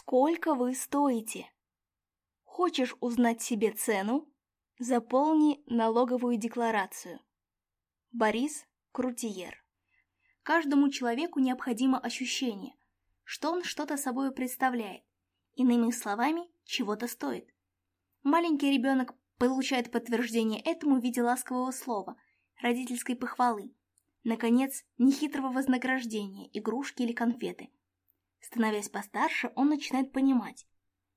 Сколько вы стоите? Хочешь узнать себе цену? Заполни налоговую декларацию. Борис Крутиер. Каждому человеку необходимо ощущение, что он что-то собой представляет, иными словами, чего-то стоит. Маленький ребенок получает подтверждение этому в виде ласкового слова, родительской похвалы, наконец, нехитрого вознаграждения, игрушки или конфеты – Становясь постарше, он начинает понимать,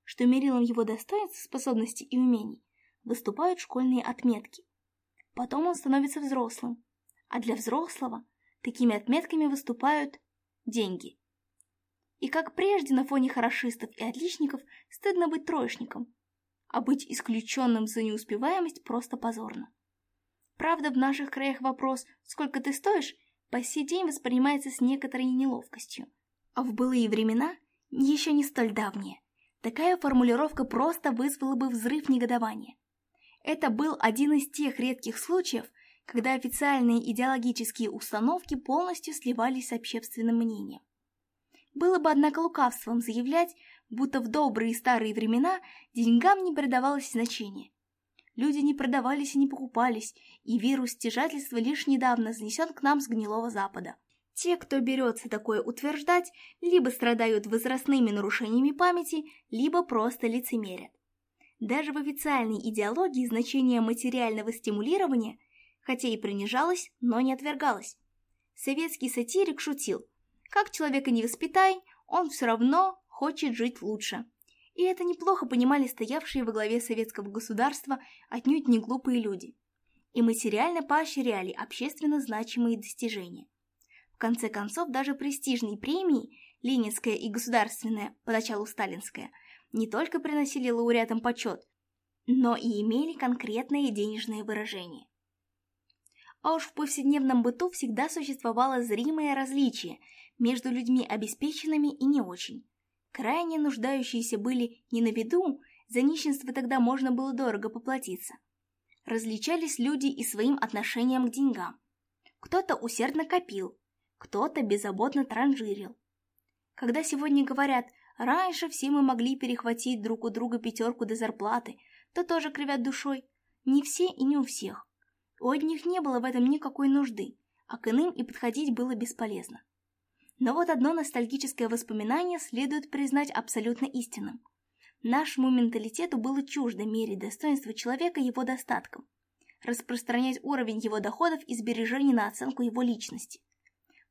что мерилом его достоинств, способностей и умений выступают школьные отметки. Потом он становится взрослым, а для взрослого такими отметками выступают деньги. И как прежде на фоне хорошистов и отличников стыдно быть троечником, а быть исключенным за неуспеваемость просто позорно. Правда, в наших краях вопрос «сколько ты стоишь?» по сей день воспринимается с некоторой неловкостью – а В былые времена, еще не столь давние, такая формулировка просто вызвала бы взрыв негодования. Это был один из тех редких случаев, когда официальные идеологические установки полностью сливались с общественным мнением. Было бы, однако, лукавством заявлять, будто в добрые старые времена деньгам не придавалось значения. Люди не продавались и не покупались, и вирус стяжательства лишь недавно занесен к нам с гнилого запада. Те, кто берется такое утверждать, либо страдают возрастными нарушениями памяти, либо просто лицемерят. Даже в официальной идеологии значение материального стимулирования, хотя и принижалось, но не отвергалось. Советский сатирик шутил, как человека не воспитай, он все равно хочет жить лучше. И это неплохо понимали стоявшие во главе советского государства отнюдь не глупые люди. И материально поощряли общественно значимые достижения конце концов, даже престижные премии, Ленинская и государственная, поначалу сталинская, не только приносили лауреатам почет, но и имели конкретное денежное выражение. А уж в повседневном быту всегда существовало зримое различие между людьми обеспеченными и не очень. Крайне нуждающиеся были не на виду, за нищенство тогда можно было дорого поплатиться. Различались люди и своим отношением к деньгам. Кто-то усердно копил, кто-то беззаботно транжирил. Когда сегодня говорят «раньше все мы могли перехватить друг у друга пятерку до зарплаты», то тоже кривят душой. Не все и не у всех. У одних не было в этом никакой нужды, а к иным и подходить было бесполезно. Но вот одно ностальгическое воспоминание следует признать абсолютно истинным. Нашему менталитету было чуждо мерить достоинство человека его достатком, распространять уровень его доходов и сбережений на оценку его личности.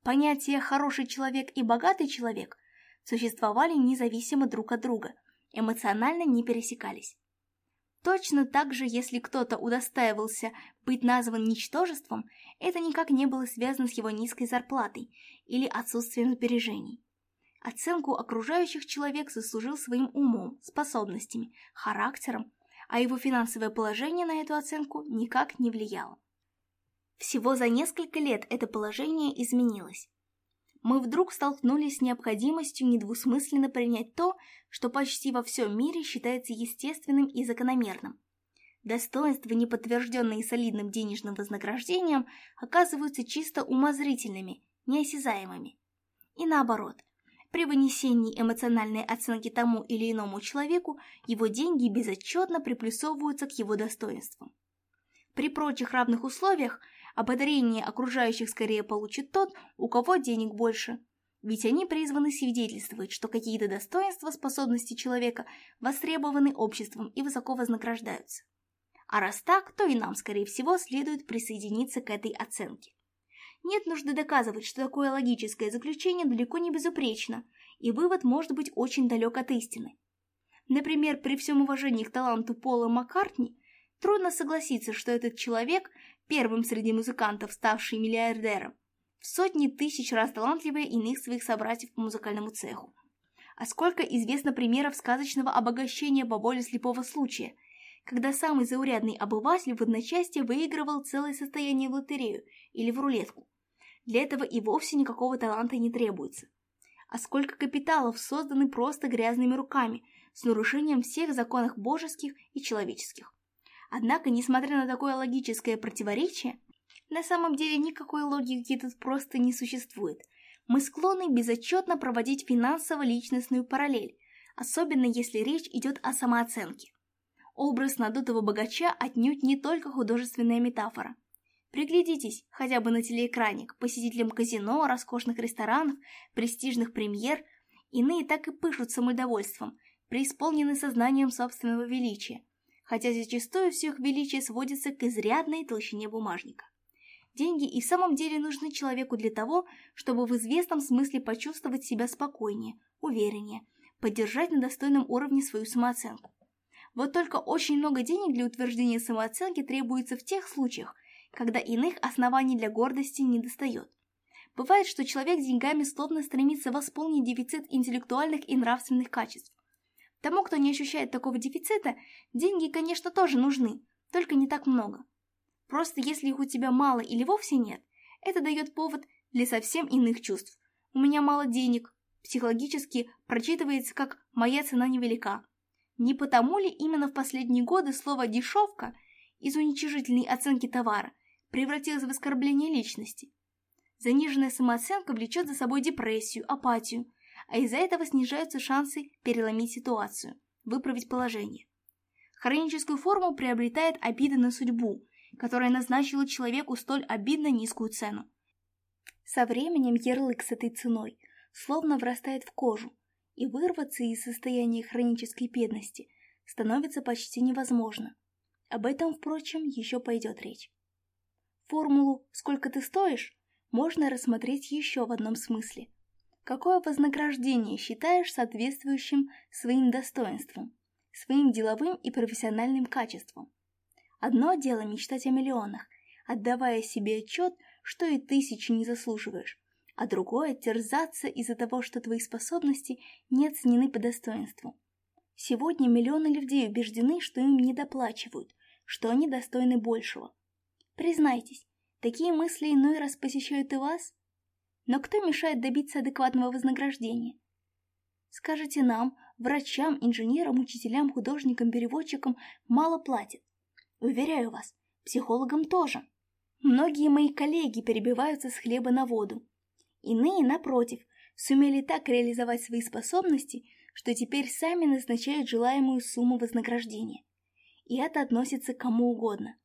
Понятия «хороший человек» и «богатый человек» существовали независимо друг от друга, эмоционально не пересекались. Точно так же, если кто-то удостаивался быть назван ничтожеством, это никак не было связано с его низкой зарплатой или отсутствием сбережений. Оценку окружающих человек заслужил своим умом, способностями, характером, а его финансовое положение на эту оценку никак не влияло. Всего за несколько лет это положение изменилось. Мы вдруг столкнулись с необходимостью недвусмысленно принять то, что почти во всем мире считается естественным и закономерным. Достоинства, не подтвержденные солидным денежным вознаграждением, оказываются чисто умозрительными, неосязаемыми. И наоборот, при вынесении эмоциональной оценки тому или иному человеку, его деньги безотчетно приплюсовываются к его достоинствам. При прочих равных условиях – Ободрение окружающих скорее получит тот, у кого денег больше. Ведь они призваны свидетельствовать, что какие-то достоинства, способности человека востребованы обществом и высоко вознаграждаются. А раз так, то и нам, скорее всего, следует присоединиться к этой оценке. Нет нужды доказывать, что такое логическое заключение далеко не безупречно, и вывод может быть очень далек от истины. Например, при всем уважении к таланту Пола Маккартни, трудно согласиться, что этот человек первым среди музыкантов, ставший миллиардером, в сотни тысяч раз талантливее иных своих собратьев по музыкальному цеху. А сколько известно примеров сказочного обогащения по воле слепого случая, когда самый заурядный обыватель в одночасье выигрывал целое состояние в лотерею или в рулетку. Для этого и вовсе никакого таланта не требуется. А сколько капиталов созданы просто грязными руками, с нарушением всех законов божеских и человеческих. Однако, несмотря на такое логическое противоречие, на самом деле никакой логики тут просто не существует. Мы склонны безотчетно проводить финансово-личностную параллель, особенно если речь идет о самооценке. Образ надутого богача отнюдь не только художественная метафора. Приглядитесь хотя бы на телеэкране к посетителям казино, роскошных ресторанов, престижных премьер. Иные так и пышут самодовольством, преисполнены сознанием собственного величия хотя зачастую все их величие сводится к изрядной толщине бумажника. Деньги и в самом деле нужны человеку для того, чтобы в известном смысле почувствовать себя спокойнее, увереннее, поддержать на достойном уровне свою самооценку. Вот только очень много денег для утверждения самооценки требуется в тех случаях, когда иных оснований для гордости не достает. Бывает, что человек деньгами словно стремится восполнить дефицит интеллектуальных и нравственных качеств, Тому, кто не ощущает такого дефицита, деньги, конечно, тоже нужны, только не так много. Просто если их у тебя мало или вовсе нет, это дает повод для совсем иных чувств. У меня мало денег, психологически прочитывается как «моя цена невелика». Не потому ли именно в последние годы слово «дешевка» из уничижительной оценки товара превратилось в оскорбление личности? Заниженная самооценка влечет за собой депрессию, апатию – а из-за этого снижаются шансы переломить ситуацию, выправить положение. Хроническую форму приобретает обида на судьбу, которая назначила человеку столь обидно низкую цену. Со временем ярлык с этой ценой словно врастает в кожу, и вырваться из состояния хронической бедности становится почти невозможно. Об этом, впрочем, еще пойдет речь. Формулу «сколько ты стоишь» можно рассмотреть еще в одном смысле – какое вознаграждение считаешь соответствующим своим достоинствам, своим деловым и профессиональным качествам. Одно дело мечтать о миллионах, отдавая себе отчет, что и тысячи не заслуживаешь, а другое – терзаться из-за того, что твои способности не оценены по достоинству. Сегодня миллионы людей убеждены, что им недоплачивают, что они достойны большего. Признайтесь, такие мысли иной раз посещают и вас – но кто мешает добиться адекватного вознаграждения? Скажите нам, врачам, инженерам, учителям, художникам, переводчикам мало платят. Уверяю вас, психологам тоже. Многие мои коллеги перебиваются с хлеба на воду. Иные, напротив, сумели так реализовать свои способности, что теперь сами назначают желаемую сумму вознаграждения. И это относится к кому угодно.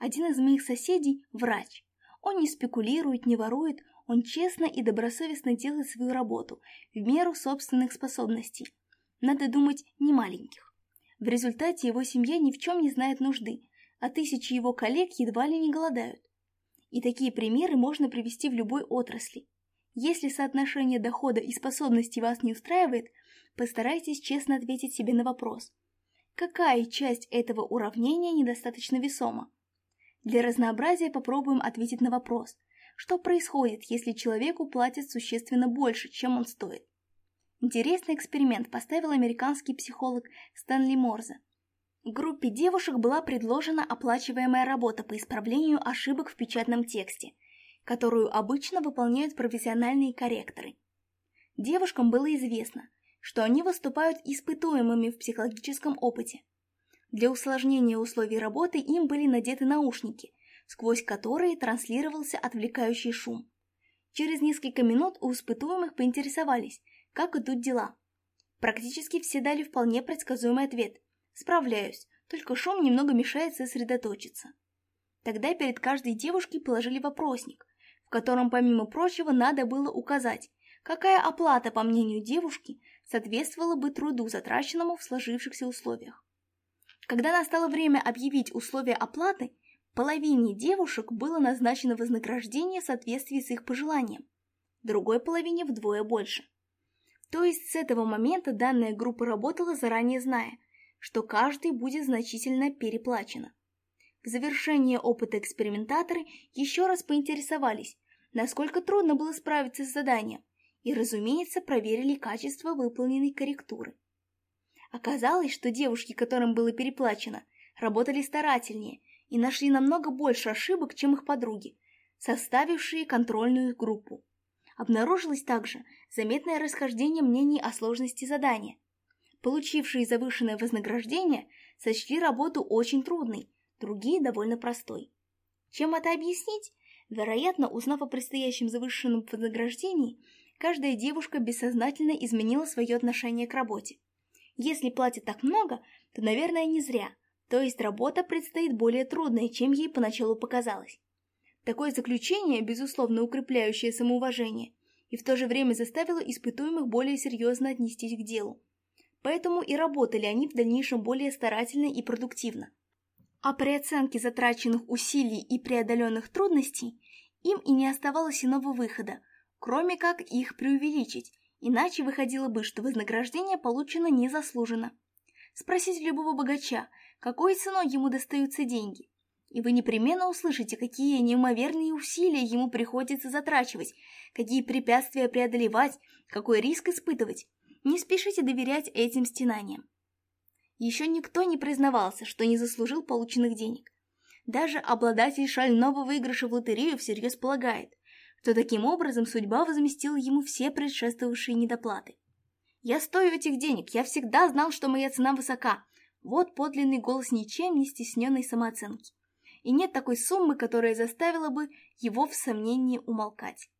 Один из моих соседей – врач. Он не спекулирует, не ворует, он честно и добросовестно делает свою работу в меру собственных способностей. Надо думать, не маленьких. В результате его семья ни в чем не знает нужды, а тысячи его коллег едва ли не голодают. И такие примеры можно привести в любой отрасли. Если соотношение дохода и способностей вас не устраивает, постарайтесь честно ответить себе на вопрос. Какая часть этого уравнения недостаточно весома? Для разнообразия попробуем ответить на вопрос – что происходит, если человеку платят существенно больше, чем он стоит. Интересный эксперимент поставил американский психолог Стэнли Морзе. Группе девушек была предложена оплачиваемая работа по исправлению ошибок в печатном тексте, которую обычно выполняют профессиональные корректоры. Девушкам было известно, что они выступают испытуемыми в психологическом опыте. Для усложнения условий работы им были надеты наушники – сквозь которые транслировался отвлекающий шум. Через несколько минут у испытуемых поинтересовались, как идут дела. Практически все дали вполне предсказуемый ответ. Справляюсь, только шум немного мешает сосредоточиться. Тогда перед каждой девушкой положили вопросник, в котором, помимо прочего, надо было указать, какая оплата, по мнению девушки, соответствовала бы труду, затраченному в сложившихся условиях. Когда настало время объявить условия оплаты, Половине девушек было назначено вознаграждение в соответствии с их пожеланием, другой половине вдвое больше. То есть с этого момента данная группа работала заранее зная, что каждый будет значительно переплачено. В завершение опыта экспериментаторы еще раз поинтересовались, насколько трудно было справиться с заданием, и, разумеется, проверили качество выполненной корректуры. Оказалось, что девушки, которым было переплачено, работали старательнее и нашли намного больше ошибок, чем их подруги, составившие контрольную группу. Обнаружилось также заметное расхождение мнений о сложности задания. Получившие завышенное вознаграждение сочли работу очень трудной, другие довольно простой. Чем это объяснить? Вероятно, узнав о предстоящем завышенном вознаграждении, каждая девушка бессознательно изменила свое отношение к работе. Если платят так много, то, наверное, не зря – то есть работа предстоит более трудной, чем ей поначалу показалось. Такое заключение, безусловно укрепляющее самоуважение, и в то же время заставило испытуемых более серьезно отнестись к делу. Поэтому и работали они в дальнейшем более старательно и продуктивно. А при оценке затраченных усилий и преодоленных трудностей им и не оставалось иного выхода, кроме как их преувеличить, иначе выходило бы, что вознаграждение получено незаслуженно. Спросите любого богача, какой ценой ему достаются деньги. И вы непременно услышите, какие неимоверные усилия ему приходится затрачивать, какие препятствия преодолевать, какой риск испытывать. Не спешите доверять этим стенаниям. Еще никто не признавался, что не заслужил полученных денег. Даже обладатель шального выигрыша в лотерею всерьез полагает, что таким образом судьба возместила ему все предшествовавшие недоплаты. «Я стою этих денег, я всегда знал, что моя цена высока». Вот подлинный голос ничем не стесненной самооценки. И нет такой суммы, которая заставила бы его в сомнении умолкать.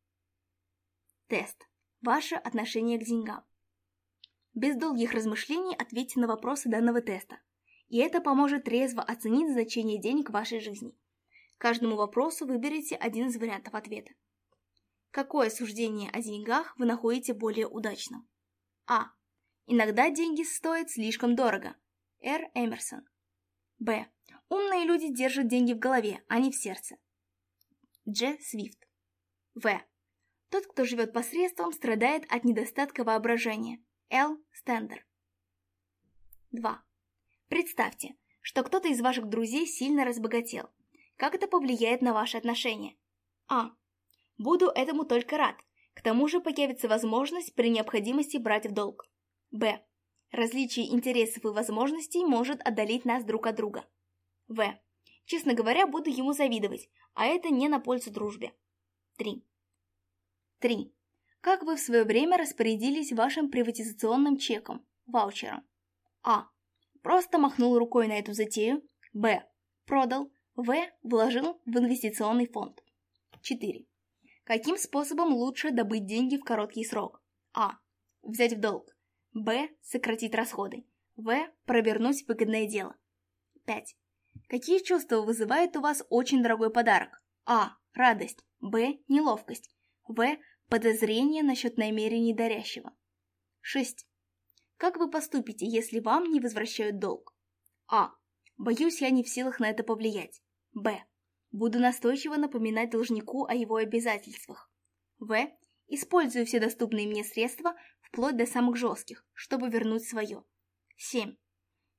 Тест. Ваше отношение к деньгам. Без долгих размышлений ответьте на вопросы данного теста. И это поможет трезво оценить значение денег в вашей жизни. Каждому вопросу выберите один из вариантов ответа. Какое суждение о деньгах вы находите более удачным? А. Иногда деньги стоят слишком дорого. Р. Эмерсон. Б. Умные люди держат деньги в голове, а не в сердце. Дж. Свифт. В. Тот, кто живет посредством, страдает от недостатка воображения. Л. Стендер. 2. Представьте, что кто-то из ваших друзей сильно разбогател. Как это повлияет на ваши отношения? А. Буду этому только рад, к тому же появится возможность при необходимости брать в долг. Б. Различие интересов и возможностей может отдалить нас друг от друга. В. Честно говоря, буду ему завидовать, а это не на пользу дружбе. 3. 3. Как вы в свое время распорядились вашим приватизационным чеком, ваучером? А. Просто махнул рукой на эту затею. Б. Продал. В. Вложил в инвестиционный фонд. 4. Каким способом лучше добыть деньги в короткий срок? А. Взять в долг. Б. Сократить расходы. В. Провернуть выгодное дело. 5. Какие чувства вызывает у вас очень дорогой подарок? А. Радость. Б. Неловкость. В. Подозрение насчет намерений дарящего. 6. Как вы поступите, если вам не возвращают долг? А. Боюсь, я не в силах на это повлиять. Б. Буду настойчиво напоминать должнику о его обязательствах. В. Использую все доступные мне средства, вплоть до самых жестких, чтобы вернуть свое. 7.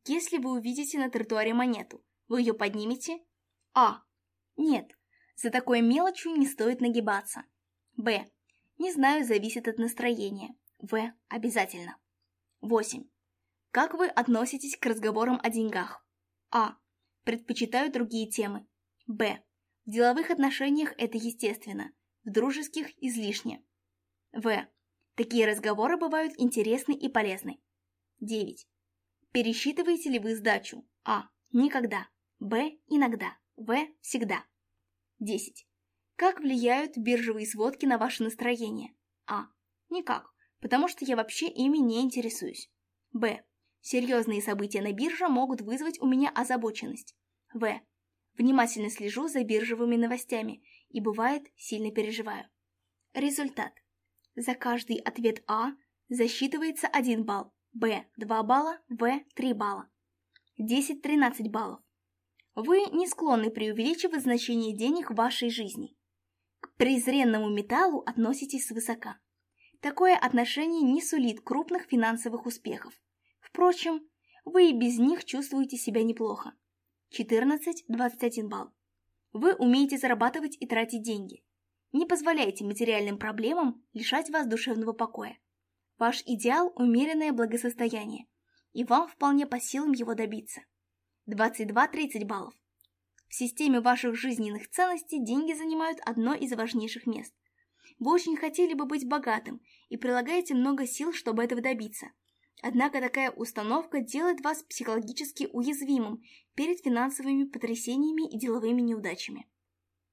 Если вы увидите на тротуаре монету, вы ее поднимете? А. Нет. За такой мелочью не стоит нагибаться. Б. Не знаю, зависит от настроения. В. Обязательно. 8. Как вы относитесь к разговорам о деньгах? А. Предпочитаю другие темы. Б. В деловых отношениях это естественно, в дружеских излишне. В. Такие разговоры бывают интересны и полезны. 9. Пересчитываете ли вы сдачу? А. Никогда. Б. Иногда. В. Всегда. 10. Как влияют биржевые сводки на ваше настроение? А. Никак, потому что я вообще ими не интересуюсь. Б. Серьезные события на бирже могут вызвать у меня озабоченность. В. Внимательно слежу за биржевыми новостями и, бывает, сильно переживаю. Результат. За каждый ответ А засчитывается 1 балл, Б – 2 балла, В – 3 балла. 10-13 баллов. Вы не склонны преувеличивать значение денег в вашей жизни. К презренному металлу относитесь свысока. Такое отношение не сулит крупных финансовых успехов. Впрочем, вы и без них чувствуете себя неплохо. 14-21 балл. Вы умеете зарабатывать и тратить деньги. Не позволяйте материальным проблемам лишать вас душевного покоя. Ваш идеал – умеренное благосостояние, и вам вполне по силам его добиться. 22-30 баллов. В системе ваших жизненных ценностей деньги занимают одно из важнейших мест. Вы очень хотели бы быть богатым и прилагаете много сил, чтобы этого добиться – Однако такая установка делает вас психологически уязвимым перед финансовыми потрясениями и деловыми неудачами.